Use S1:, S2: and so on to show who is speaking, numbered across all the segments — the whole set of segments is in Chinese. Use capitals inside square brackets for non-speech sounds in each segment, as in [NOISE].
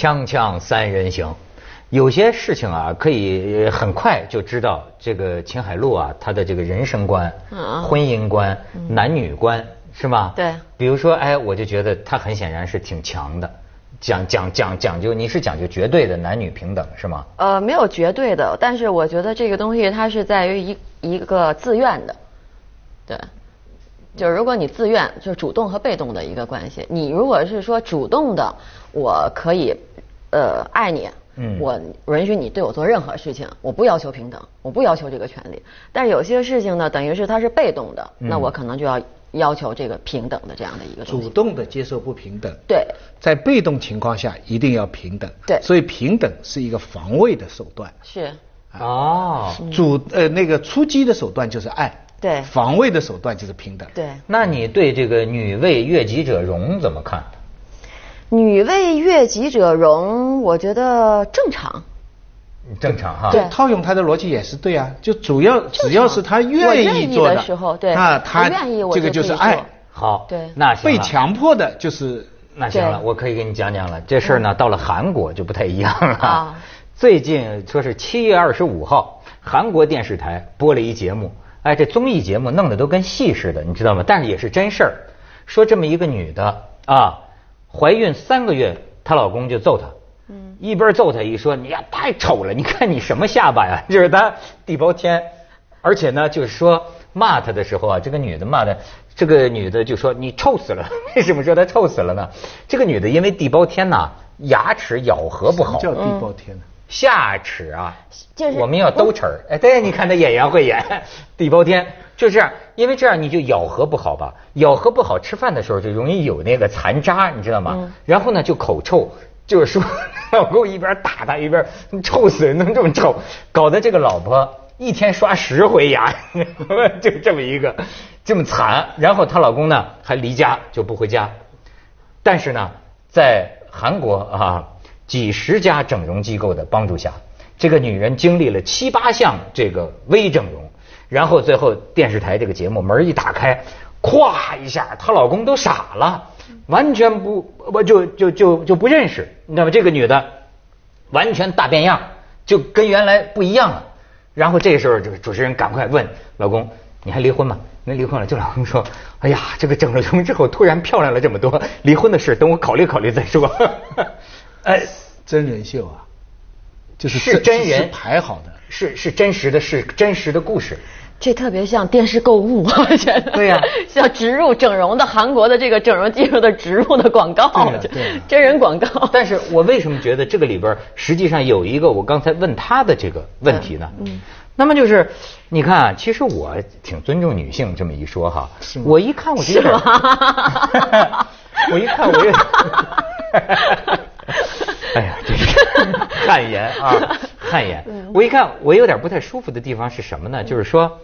S1: 锵锵三人行，有些事情啊，可以呃很快就知道这个秦海璐啊，她的这个人生观、
S2: 嗯。
S1: 婚姻观、男女观，是吗？
S2: 对。
S1: 比如说，哎，我就觉得她很显然是挺强的，讲讲讲讲究，你是讲究绝对的男女平等是吗？
S2: 呃，没有绝对的，但是我觉得这个东西它是在于一一个自愿的，对，就是如果你自愿，就是主动和被动的一个关系。你如果是说主动的，我可以呃爱你，
S1: 嗯
S2: 我允许你对我做任何事情，我不要求平等，我不要求这个权利。但是有些事情呢，等于是它是被动的，那
S1: 嗯
S2: 我可能就要要求这个平等的这样的一个东
S3: 主。动的接受不平等，
S2: 对，
S3: 在被动情况下一定要平等，
S2: 对
S3: 所以平等是一个防卫的手段。
S2: 是，
S1: 哦，
S3: 主呃那个出击的手段就是爱，
S2: 对
S3: 防卫的手段就是平等。
S2: 对。
S1: 那你对这个女为悦己者容怎么看？
S2: 女为悦己者容，我觉得正常。
S1: 正常哈。
S2: 对
S3: 套用他的逻辑也是对啊，就主要只要是他愿
S2: 愿意
S3: 意做
S2: 的时候对
S3: 那他
S2: 愿意
S3: 这个
S2: 就
S3: 是爱。
S1: 好，
S2: 对
S1: 那行
S3: 被强迫的就是
S1: 那行了，我可以给你讲讲了。这事儿呢，到了韩国就不太一样了。
S2: 啊
S1: 最近说是七月二十五号，韩国电视台播了一节目，哎，这综艺节目弄得都跟戏似的，你知道吗？但是也是真事儿。说这么一个女的啊，怀孕三个月，她老公就揍她。嗯，一边揍她一说你呀太丑了，你看你什么下巴呀？[LAUGHS] 就是她地包天，而且呢，就是说骂她的时候啊，这个女的骂的，这个女的就说你臭死了。[LAUGHS] 为什么说她臭死了呢？这个女的因为地包天呐，牙齿咬合不好，
S3: 什么叫地包天呢？
S1: 下齿啊，
S2: 就是
S1: 我们要兜齿儿。哎，对，你看他演员会演，地包天就这样，因为这样你就咬合不好吧，咬合不好，吃饭的时候就容易有那个残渣，你知道吗？然后呢就口臭，就是说老公一边打他一边臭死人，能这么臭，搞得这个老婆一天刷十回牙，[LAUGHS] 就这么一个这么惨。然后她老公呢还离家就不回家，但是呢，在韩国啊，几十家整容机构的帮助下，这个女人经历了七八项这个微整容，然后最后电视台这个节目门一打开，咵一下，她老公都傻了，完全不不就就就就不认识，你知道吗？这个女的完全大变样，就跟原来不一样了。然后这时候，这个主持人赶快问老公：“你还离婚吗？”没离婚了。这老公说：“哎呀，这个整了容 [LAUGHS] 之后突然漂亮了这么多，离婚的事等我考虑考虑再说。”哎，
S3: 真人秀啊，就是
S1: 是真人
S3: 是排好的。
S1: 是是真实的，是真实的故事。
S2: 这特别像电视购物，我觉得。
S1: 对呀 [LAUGHS]
S2: 像植入整容的韩国的这个整容技术的植入的广告，
S3: 对
S2: 真人广告。
S1: 但是我为什么觉得这个里边实际上有一个我刚才问他的这个问题呢？嗯，那么就是你看啊，其实我挺尊重女性这么一说哈，
S3: 是吗
S1: 我一看我就有点，[LAUGHS] 我一看我有点，[LAUGHS] [LAUGHS] 哎呀，这是 [LAUGHS] 汗颜啊，汗颜。我一看我有点不太舒服的地方是什么呢？就是说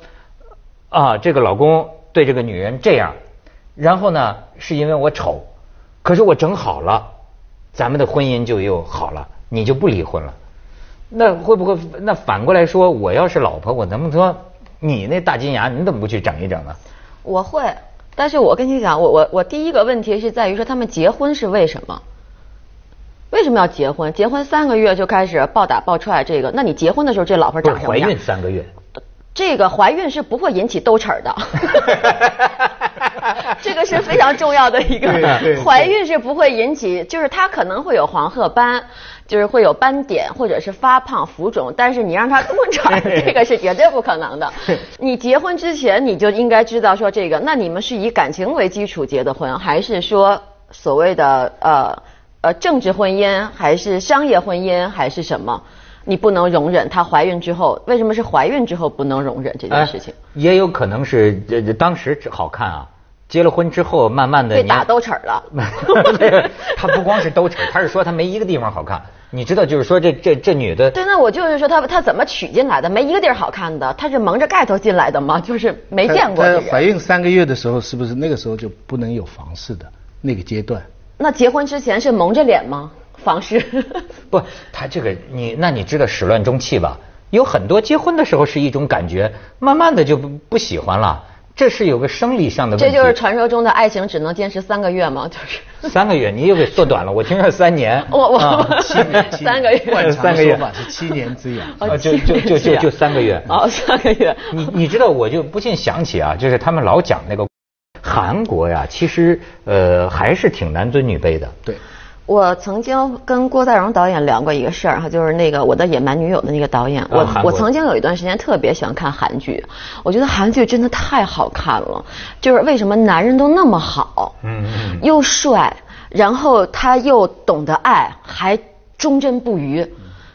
S1: 啊，这个老公对这个女人这样，然后呢是因为我丑，可是我整好了，咱们的婚姻就又好了，你就不离婚了。那会不会？那反过来说，我要是老婆，我能不能说你那大金牙，你怎么不去整一整呢？
S2: 我会，但是我跟你讲，我我我第一个问题是在于说他们结婚是为什么？为什么要结婚？结婚三个月就开始暴打暴踹，这个，那你结婚的时候这老婆长什么样？
S1: 孕三个月，
S2: 这个怀孕是不会引起兜齿儿的，[LAUGHS] 这个是非常重要的一个。怀孕是不会引起，就是它可能会有黄褐斑，就是会有斑点或者是发胖浮肿，但是你让它多齿儿，[LAUGHS] 这个是绝对不可能的。[LAUGHS] 你结婚之前你就应该知道说这个，那你们是以感情为基础结的婚，还是说所谓的呃呃政治婚姻，还是商业婚姻，还是什么？你不能容忍她怀孕之后，为什么是怀孕之后不能容忍这件事情？
S1: 哎也有可能是这这当时只好看啊，结了婚之后慢慢的
S2: 被打兜齿儿了。[LAUGHS]
S1: 他不光是兜齿，他是说他没一个地方好看。你知道，就是说这这这女的，
S2: 对，那我就是说她她怎么娶进来的？没一个地儿好看的，她是蒙着盖头进来的吗？[LAUGHS] 就是没见过
S3: 她。她怀孕三个月的时候，是不是那个时候就不能有房事的那个阶段？
S2: 那结婚之前是蒙着脸吗？房事？[LAUGHS]
S1: 不，他这个你那你知道始乱终弃吧？有很多结婚的时候是一种感觉，慢慢的就不不喜欢了。这是有个生理上的问题。
S2: 这就是传说中的爱情只能坚持三个月吗？就是
S1: 三个月，你又给缩短了。我听说三年。
S2: 我我
S1: 啊 [LAUGHS]
S3: 七年，
S2: 三个月
S3: 惯常 [LAUGHS]
S1: 三个月
S3: 说法是七年之痒。
S1: 就就就就就三个月
S2: 哦，三个月。
S1: 你你知道，我就不禁想起啊，就是他们老讲那个韩国呀，其实呃还是挺男尊女卑的。
S3: 对，
S2: 我曾经跟郭在荣导演聊过一个事儿哈，就是那个《我的野蛮女友》的那个导演，我、我曾经有一段时间特别喜欢看韩剧，我觉得韩剧真的太好看了，就是为什么男人都那么好，
S1: 嗯嗯
S2: 又帅，然后他又懂得爱，还忠贞不渝。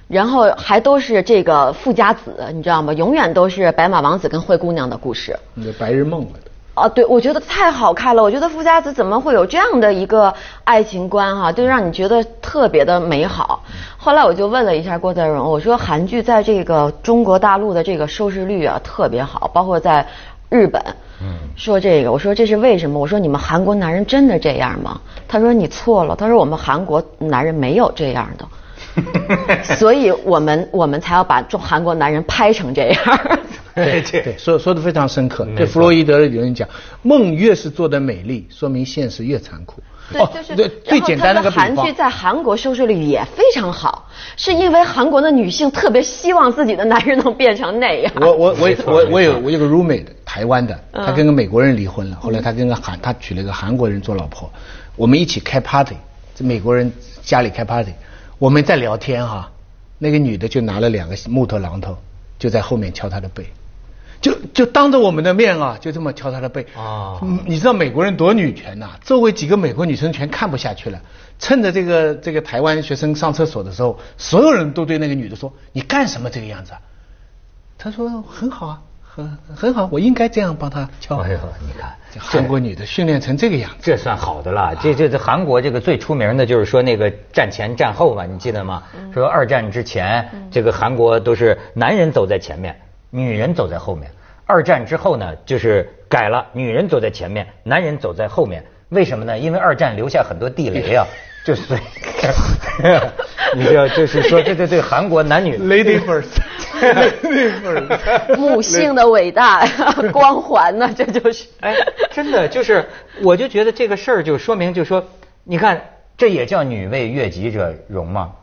S2: 然后还都是这个富家子，你知道吗？永远都是白马王子跟灰姑娘的故事。
S3: 那个白日梦了的。
S2: 啊，对，我觉得太好看了。我觉得富家子怎么会有这样的一个爱情观哈、就让你觉得特别的美好。后来我就问了一下郭德荣，我说韩剧在这个中国大陆的这个收视率啊特别好，包括在日本。
S1: 嗯
S2: 说这个，我说这是为什么？我说你们韩国男人真的这样吗？他说你错了，他说我们韩国男人没有这样的。[LAUGHS] 所以我们我们才要把中韩国男人拍成这样。
S1: 对这
S3: 对，说说的非常深刻。对弗洛伊德的理论讲，梦越是做的美丽，说明现实越残酷。
S2: 对，
S3: 哦
S2: 就是
S3: 对最简单的
S2: 然后
S3: 个
S2: 韩剧，在韩国收视率也非常好，是因为韩国的女性特别希望自己的男人能变成那样。
S3: 我我我我我有我有个 roommate，台湾的，
S2: 嗯
S3: 他跟个美国人离婚了，后来他跟个韩他娶了个韩国人做老婆，我们一起开 party，这美国人家里开 party，我们在聊天哈，那个女的就拿了两个木头榔头，就在后面敲他的背。就就当着我们的面啊，就这么敲他的背。
S1: 啊
S3: 嗯你知道美国人多女权呐、周围几个美国女生全看不下去了，趁着这个这个台湾学生上厕所的时候，所有人都对那个女的说：“你干什么这个样子啊？”他说：“很好啊，很很好，我应该这样帮他敲。”
S1: 哎呦，你看
S3: 这韩国女的训练成这个样子，
S1: 这算好的了。这这这韩国这个最出名的就是说那个战前战后嘛，你记得吗？说二战之前，这个韩国都是男人走在前面，女人走在后面。二战之后呢，就是改了，女人走在前面，男人走在后面。为什么呢？因为二战留下很多地雷啊，就所以，你知道，就是 [LAUGHS] 说，对对对，韩国男女
S3: Lady first，Lady first。[LAUGHS]
S2: 母性的伟大光环呢，这就是。
S1: 哎，真的就是，我就觉得这个事儿就说明，就说，你看，这也叫女为悦己者容吗？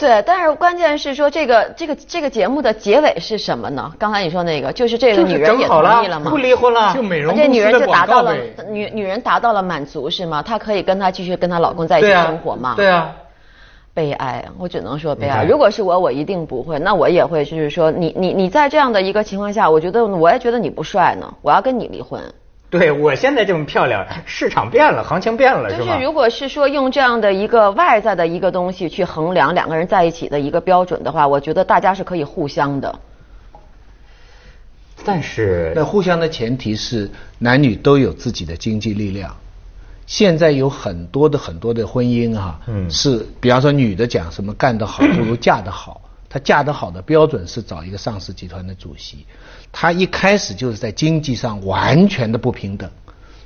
S2: 对，但是关键是说这个这个这个节目的结尾是什么呢？刚才你说那个，就是这个女人也同意了吗？
S1: 不离婚了，
S3: 就美容
S2: 这女人就达到了。女女人达到了满足是吗？她可以跟她继续跟她老公在一起生活吗？
S1: 对啊，
S2: 悲哀，我只能说悲哀。如果是我，我一定不会。那我也会，就是说，你你你在这样的一个情况下，我觉得我也觉得你不帅呢，我要跟你离婚。
S1: 对我现在这么漂亮，市场变了，行情变了，
S2: 就是？如果是说用这样的一个外在的一个东西去衡量两个人在一起的一个标准的话，我觉得大家是可以互相的。
S1: 但是
S3: 那互相的前提是男女都有自己的经济力量。现在有很多的很多的婚姻哈、
S1: 嗯
S3: 是比方说女的讲什么干得好 [CLEARS THROAT] 不如嫁得好，她嫁得好的标准是找一个上市集团的主席，她一开始就是在经济上完全的不平等，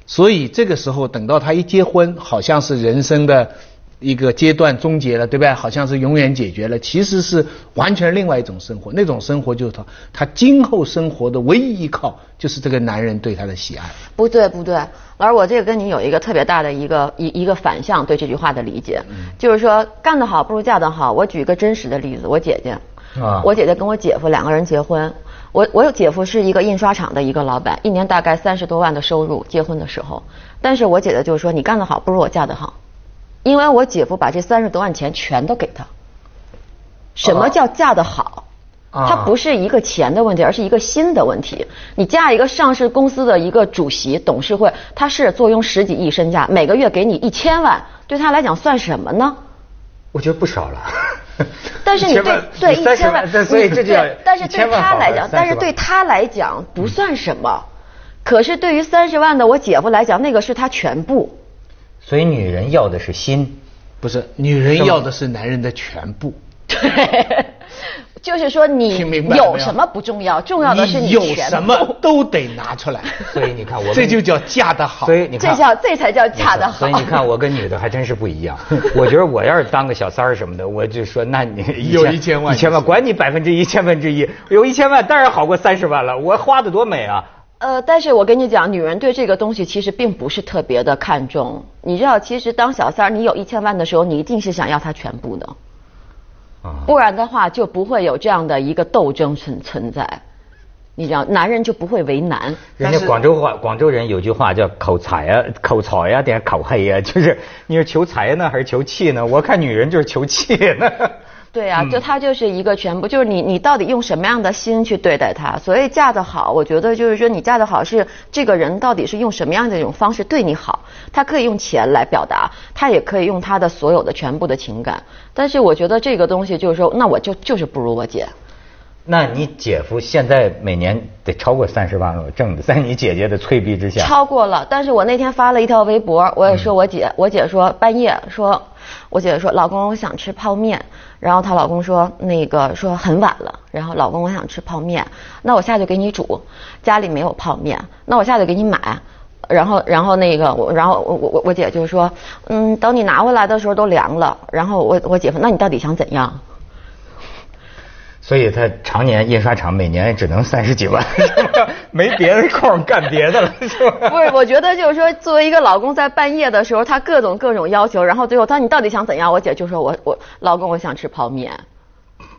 S3: 所以这个时候等到她一结婚，好像是人生的一个阶段终结了，对不对？好像是永远解决了，其实是完全另外一种生活。那种生活就是她，她今后生活的唯一依靠就是这个男人对她的喜爱。
S2: 不对，不对，老师，我这个跟你有一个特别大的一个一一个反向对这句话的理解，就是说干得好不如嫁得好。我举一个真实的例子，我姐姐，
S1: 啊
S2: 我姐姐跟我姐夫两个人结婚，我我有姐夫是一个印刷厂的一个老板，一年大概三十多万的收入，结婚的时候，但是我姐姐就说你干得好不如我嫁得好，因为我姐夫把这三十多万钱全都给他。什么叫嫁得好？
S1: 啊
S2: 它不是一个钱的问题，而是一个心的问题。你嫁一个上市公司的一个主席、董事会，他是坐拥十几亿身价，每个月给你一千万，对他来讲算什么呢？
S1: 我觉得不少了。[LAUGHS]
S2: 但是你对对一千万，
S1: 对所以这就
S2: 但是对
S1: 1000万好了
S2: 他来讲，但是对他来讲不算什么。可是对于三十万的我姐夫来讲，那个是他全部。
S1: 所以女人要的是心，
S3: 不是，女人要的是男人的全部。
S2: 对，[LAUGHS] 就是说你
S3: 听明白了没有
S2: 有什么不重要，重要的是
S3: 你有什么都得拿出来。
S1: 所以你看我 [LAUGHS]
S3: 这就叫嫁得好。
S1: 所以你看
S2: 这叫这才叫嫁得好。
S1: 所以你看，我跟女的还真是不一样。[LAUGHS] 我觉得我要是当个小三儿什么的，我就说，那你
S3: 有一千万
S1: 一千万，管你百分之一、千分之一，有一千万当然好过三十万了。我花的多美啊！
S2: 呃，但是我跟你讲，女人对这个东西其实并不是特别的看重。你知道，其实当小三儿，你有一千万的时候，你一定是想要他全部的，
S1: 啊，
S2: 不然的话就不会有这样的一个斗争存存在。你知道，男人就不会为难。
S1: 人家广州话，广州人有句话叫“口才啊，口才呀，点口黑呀”，[LAUGHS] 就是你是求财呢，还是求气呢？我看女人就是求气呢。
S2: 对啊，就他就是一个全部，就是你你到底用什么样的心去对待他？所以嫁得好，我觉得就是说你嫁得好是这个人到底是用什么样的一种方式对你好？他可以用钱来表达，他也可以用他的所有的全部的情感。但是我觉得这个东西就是说，那我就就是不如我姐。
S1: 那你姐夫现在每年得超过三十万了，挣的，在你姐姐的催逼之下，
S2: 超过了，但是我那天发了一条微博，我也说我姐，我姐说半夜说，我姐姐说老公我想吃泡面，然后她老公说那个说很晚了，然后老公我想吃泡面，那我下去给你煮，家里没有泡面，那我下去给你买。然后，然后那个我，然后我我我姐就说，嗯，等你拿回来的时候都凉了。然后我我姐夫，那你到底想怎样？
S1: 所以他常年印刷厂每年只能三十几万，[LAUGHS] 没别的空干别的了，是吧？
S2: 不是，我觉得就是说，作为一个老公，在半夜的时候，他各种各种要求，然后最后他说你到底想怎样？我姐就说我我老公我想吃泡面。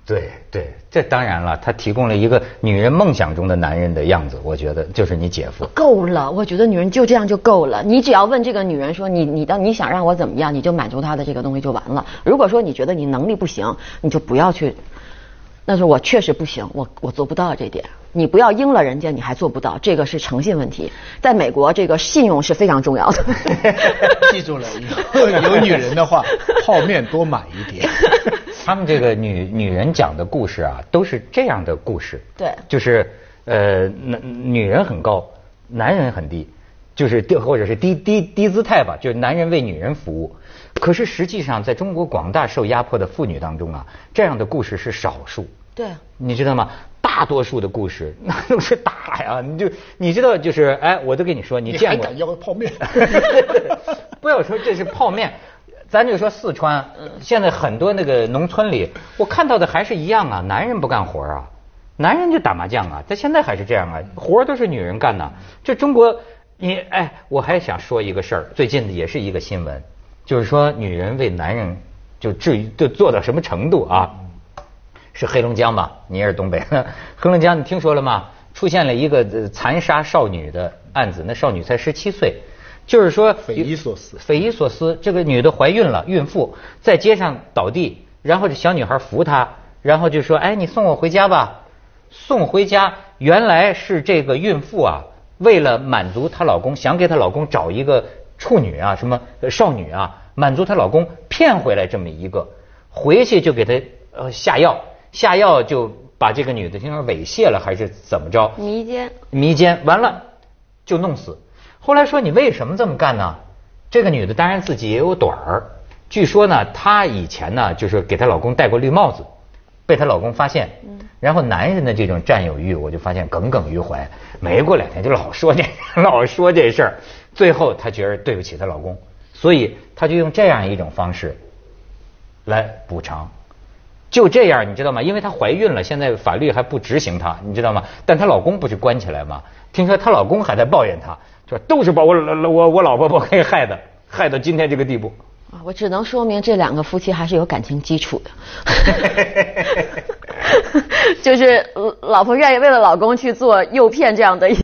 S1: 对对，这当然了，他提供了一个女人梦想中的男人的样子，我觉得就是你姐夫。
S2: 够了，我觉得女人就这样就够了。你只要问这个女人说你你的你想让我怎么样，你就满足她的这个东西就完了。如果说你觉得你能力不行，你就不要去。那是我确实不行，我我做不到这点。你不要应了人家，你还做不到，这个是诚信问题。在美国，这个信用是非常重要的。[LAUGHS]
S3: 记住了，以后有女人的话，泡面多买一点。[LAUGHS]
S1: 他们这个女女人讲的故事啊，都是这样的故事。
S2: 对
S1: 就是呃，男女人很高，男人很低，就是低或者是低低低姿态吧，就是男人为女人服务。可是实际上，在中国广大受压迫的妇女当中啊，这样的故事是少数。
S2: 对，
S1: 你知道吗？大多数的故事 [LAUGHS] 那都是打呀，你就你知道就是哎，我都跟你说，你见过
S3: 还敢要泡面？[LAUGHS]
S1: 不要说这是泡面，咱就说四川，现在很多那个农村里，我看到的还是一样啊，男人不干活啊，男人就打麻将啊，在现在还是这样啊，活都是女人干的。这中国，你哎，我还想说一个事儿，最近的也是一个新闻，就是说女人为男人就至于就做到什么程度啊？是黑龙江吧？你也是东北，[LAUGHS] 黑龙江你听说了吗？出现了一个呃残杀少女的案子，那少女才十七岁，就是说
S3: 匪夷所思
S1: 匪夷所思。这个女的怀孕了，孕妇在街上倒地，然后这小女孩扶她，然后就说：“哎，你送我回家吧。”送回家，原来是这个孕妇啊，为了满足她老公，想给她老公找一个处女啊，什么呃少女啊，满足她老公，骗回来这么一个，回去就给她呃下药，下药就把这个女的听说猥亵了还是怎么着？
S2: 迷奸。
S1: 迷奸，完了就弄死。后来说你为什么这么干呢？这个女的当然自己也有短儿，据说呢，她以前呢就是给她老公戴过绿帽子，被她老公发现，然后男人的这种占有欲，我就发现耿耿于怀，没过两天就老说这 [LAUGHS] 老说这事儿，最后她觉得对不起她老公，所以她就用这样一种方式来补偿。就这样，你知道吗？因为她怀孕了，现在法律还不执行她，你知道吗？但她老公不是关起来吗？听说她老公还在抱怨她，说都是把我我我老婆把我给害的，害到今天这个地步。
S2: 啊，我只能说明这两个夫妻还是有感情基础的，[LAUGHS] [LAUGHS] 就是呃老婆愿意为了老公去做诱骗这样的一，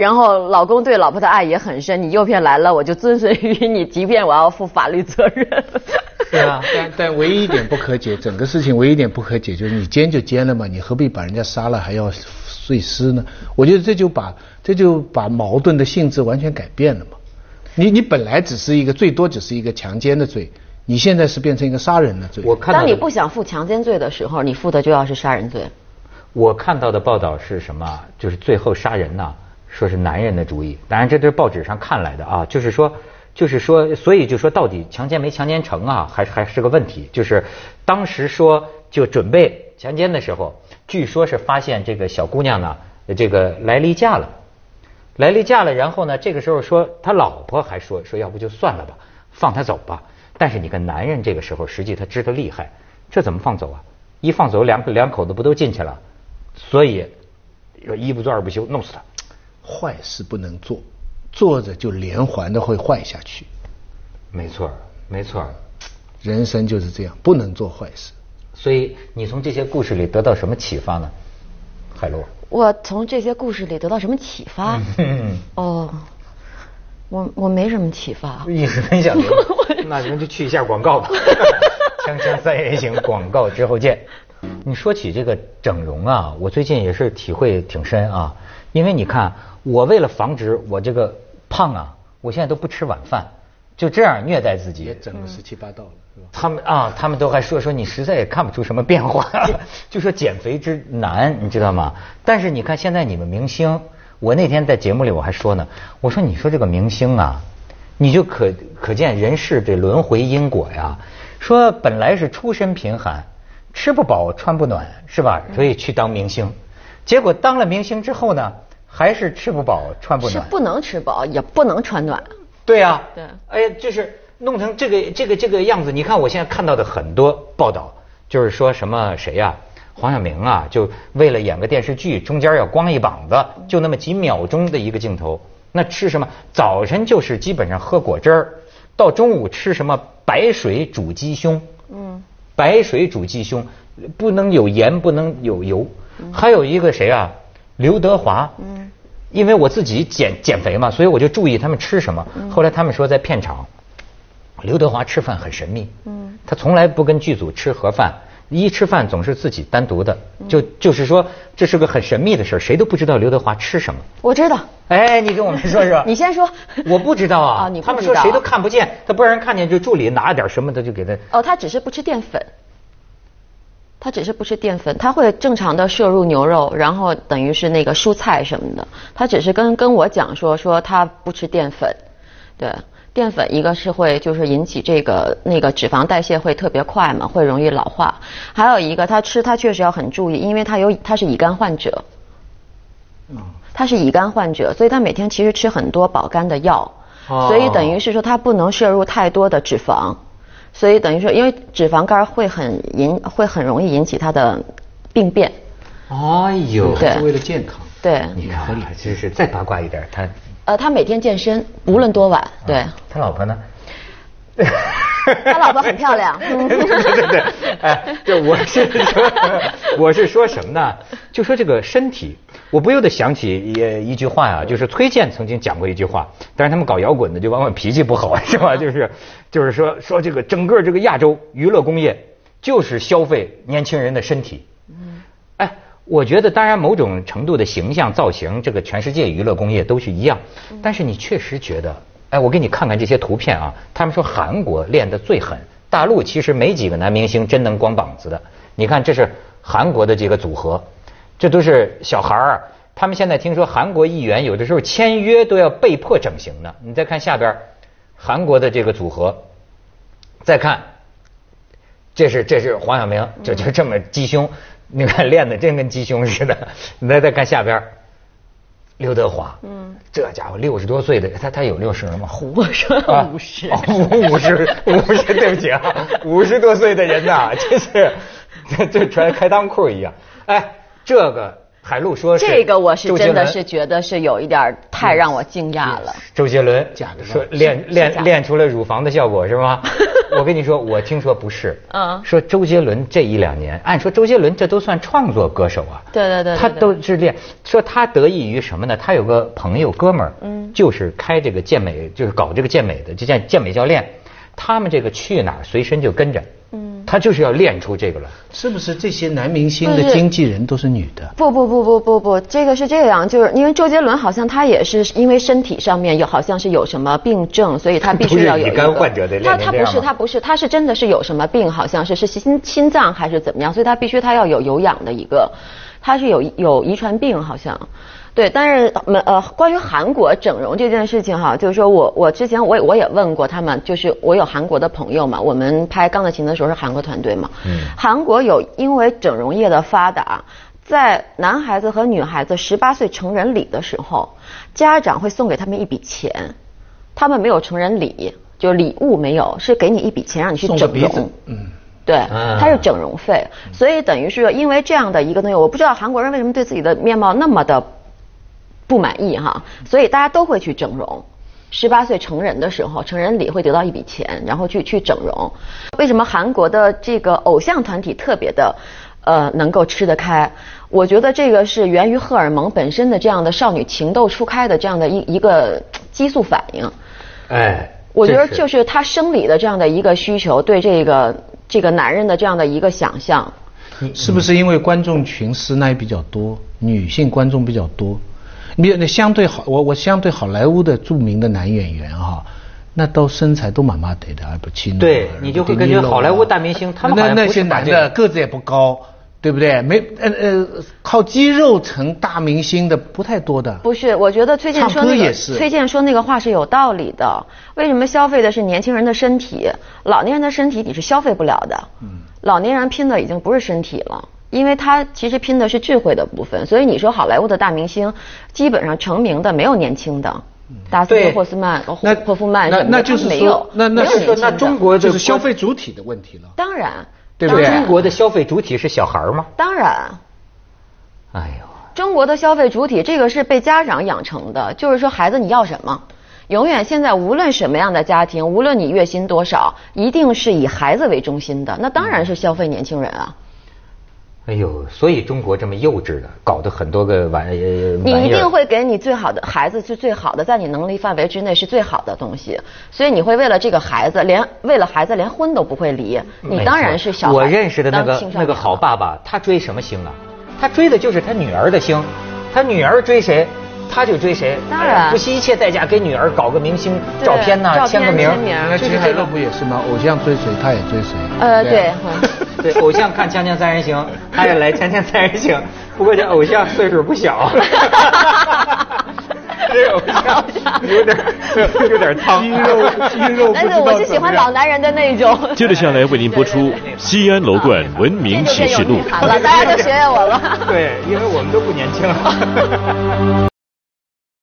S2: 然后老公对老婆的爱也很深，你诱骗来了，我就遵循于你，即便我要负法律责任。[LAUGHS]
S1: 对啊，
S3: 但但唯一一点不可解，整个事情唯一一点不可解就是你奸就奸了嘛，你何必把人家杀了还要碎尸呢？我觉得这就把这就把矛盾的性质完全改变了嘛。你你本来只是一个最多只是一个强奸的罪，你现在是变成一个杀人的罪。
S1: 我看到
S2: 当你不想负强奸罪的时候，你负的就要是杀人罪。
S1: 我看到的报道是什么？就是最后杀人呐，说是男人的主意。当然，这都是报纸上看来的啊。就是说，就是说，所以就说到底强奸没强奸成啊，还是还是个问题。就是当时说就准备强奸的时候，据说是发现这个小姑娘呢，这个来例假了。来例假了，然后呢，这个时候说他老婆还说说要不就算了吧，放他走吧。但是你个男人这个时候，实际他知道厉害，这怎么放走啊？一放走，两两口子不都进去了？所以一不做二不休，弄死他。
S3: 坏事不能做，做着就连环的会坏下去。
S1: 没错，没错。
S3: 人生就是这样，不能做坏事。
S1: 所以你从这些故事里得到什么启发呢，海洛？
S2: 我从这些故事里得到什么启发？[LAUGHS] 哦，我我没什么启发。
S1: 意思很想说，[LAUGHS] 那咱们就去一下广告吧。[LAUGHS] 锵锵三人行，广告之后见。你说起这个整容啊，我最近也是体会挺深啊。因为你看，我为了防止我这个胖啊，我现在都不吃晚饭，就这样虐待自己。
S3: 也整了十七八道了，是吧？
S1: 他们啊，他们都还说说你实在也看不出什么变化，[LAUGHS] 就说减肥之难，你知道吗？但是你看现在你们明星，我那天在节目里我还说呢，我说你说这个明星啊，你就可可见人世这轮回因果呀。说本来是出身贫寒，吃不饱穿不暖，是吧？所以去当明星，结果当了明星之后呢，还是吃不饱穿不暖。
S2: 是不能吃饱，也不能穿暖。
S1: 对呀。
S2: 对。
S1: 哎呀，就是弄成这个这个这个样子。你看我现在看到的很多报道，就是说什么谁呀，黄晓明啊，就为了演个电视剧，中间要光一膀子，就那么几秒钟的一个镜头，那吃什么？早晨就是基本上喝果汁儿。到中午吃什么白水煮鸡胸？嗯，白水煮鸡胸不能有盐，不能有油。还有一个谁啊？刘德华。嗯，因为我自己减减肥嘛，所以我就注意他们吃什么。后来他们说在片场，刘德华吃饭很神秘。嗯，他从来不跟剧组吃盒饭。一吃饭总是自己单独的，就就是说这是个很神秘的事儿谁都不知道刘德华吃什么。
S2: 我知道。
S1: 哎，你跟我们说说。[LAUGHS]
S2: 你先说。
S1: 我不知道啊。
S2: 啊，你
S1: 他们说谁都看不见，他不让人看见，就助理拿了点什么的就给他。
S2: 哦，他只是不吃淀粉。他只是不吃淀粉，他会正常的摄入牛肉，然后等于是那个蔬菜什么的。他只是跟跟我讲说说他不吃淀粉，对。淀粉一个是会就是引起这个那个脂肪代谢会特别快嘛，会容易老化。还有一个他吃他确实要很注意，因为他有他是乙肝患者，他是乙肝患者，所以他每天其实吃很多保肝的药，所以等于是说他不能摄入太多的脂肪，所以等于说因为脂肪肝会很引会很容易引起他的病变。
S1: 哎呦，
S3: 对，是为了健康。
S2: 对，
S1: 你看，就是再八卦一点，他。
S2: 呃，他每天健身，无论多晚，对。
S1: 他老婆呢？
S2: 他老婆很漂亮。[LAUGHS]
S1: 对对对，哎，就我是说，[LAUGHS] 我是说什么呢？就说这个身体，我不由得想起一一句话啊，就是崔健曾经讲过一句话，但是他们搞摇滚的就往往脾气不好，是吧？[LAUGHS] 就是就是说说这个整个这个亚洲娱乐工业就是消费年轻人的身体。我觉得，当然，某种程度的形象造型，这个全世界娱乐工业都是一样。但是你确实觉得，哎，我给你看看这些图片啊。他们说韩国练得最狠，大陆其实没几个男明星真能光膀子的。你看，这是韩国的这个组合，这都是小孩儿。他们现在听说韩国议员有的时候签约都要被迫整形呢。你再看下边，韩国的这个组合，再看，这是这是黄晓明，就就这么鸡胸。你 [LAUGHS] 看练的真跟鸡胸似的，你再再看下边，刘德华，嗯，这家伙六十多岁的，他他有六十了吗？
S2: 胡说，五十，
S1: 五十五十，对不起啊，五十多岁的人呐，真是，这这穿开裆裤一样，哎，这个。海陆说：“
S2: 这个我是真的是觉得是有一点太让我惊讶了。”
S1: 周杰伦假的说练练练出了乳房的效果是吗？[LAUGHS] 我跟你说，我听说不是。嗯。说周杰伦这一两年，按说周杰伦这都算创作歌手啊。
S2: 对对对。
S1: 他都是练，说他得益于什么呢？他有个朋友哥们儿，嗯，就是开这个健美，就是搞这个健美的，就健健美教练。他们这个去哪儿随身就跟着。嗯他就是要练出这个来，
S3: 是不是？这些男明星的经纪人都是女的？
S2: 不不不不不不，这个是这样，就是因为周杰伦好像他也是因为身体上面有好像是有什么病症，所以他必须要有一个。
S1: 患者得
S2: 他他不是他不是他是真的是有什么病，好像是是心心脏还是怎么样，所以他必须他要有有氧的一个，他是有有遗传病好像。对，但是没呃，关于韩国整容这件事情哈，就是说我我之前我也我也问过他们，就是我有韩国的朋友嘛，我们拍《钢的琴》的时候是韩国团队嘛，嗯，韩国有因为整容业的发达，在男孩子和女孩子十八岁成人礼的时候，家长会送给他们一笔钱，他们没有成人礼，就礼物没有，是给你一笔钱让你去整容，嗯，对，它是整容费，所以等于是因为这样的一个东西，我不知道韩国人为什么对自己的面貌那么的。不满意哈，所以大家都会去整容。十八岁成人的时候，成人礼会得到一笔钱，然后去去整容。为什么韩国的这个偶像团体特别的，呃，能够吃得开？我觉得这个是源于荷尔蒙本身的这样的少女情窦初开的这样的一一个激素反应。
S1: 哎，
S2: 我觉得就是他生理的这样的一个需求，对这个这个男人的这样的一个想象。
S3: 是不是因为观众群师奶比较多，女性观众比较多？你那相对好，我我相对好莱坞的著名的男演员哈，那都身材都蛮麻得的，而不轻。
S1: 对你就会感觉好莱坞大明星，他们
S3: 那那些男的个子也不高，对不对？没呃呃，靠肌肉成大明星的不太多的。
S2: 不是，我觉得崔健说那个崔健说那个话是有道理的。为什么消费的是年轻人的身体？老年人的身体你是消费不了的。嗯。老年人拼的已经不是身体了。因为他其实拼的是智慧的部分，所以你说好莱坞的大明星，基本上成名的没有年轻的，达斯特霍斯曼、霍霍夫曼什么的，
S3: 就是
S2: 没有，
S3: 那那
S2: 是
S3: 说那中国就是消费主体的问题了。
S2: 当然，
S3: 对不对？
S1: 中国的消费主体是小孩吗？
S2: 当然。哎呦，中国的消费主体这个是被家长养成的，就是说孩子你要什么，永远现在无论什么样的家庭，无论你月薪多少，一定是以孩子为中心的，那当然是消费年轻人啊。
S1: 哎呦，所以中国这么幼稚的，搞得很多个玩意
S2: 你一定会给你最好的孩子是最好的，在你能力范围之内是最好的东西。所以你会为了这个孩子，连为了孩子连婚都不会离。你当然是小。
S1: 我认识的那个那个好爸爸，他追什么星啊？他追的就是他女儿的星。他女儿追谁，他就追谁。
S2: 当然。
S1: 不惜一切代价给女儿搞个明星照片呐，签个名。
S3: 那秦海璐不也是吗？偶像追谁，他也追谁。
S2: 呃，对。[LAUGHS]
S1: 对，偶像看《锵锵三人行》，[LAUGHS] 他也来《锵锵三人行》，不过这偶像岁数不小，[LAUGHS] 这偶像有点有点
S3: 汤，肌肉肌肉。
S2: 但是我是喜欢老男人的那种。
S4: 接着下来为您播出《西安楼冠文明启示录》。
S2: 好了，大家都学学我了。
S1: 对，因为我们都不年轻了。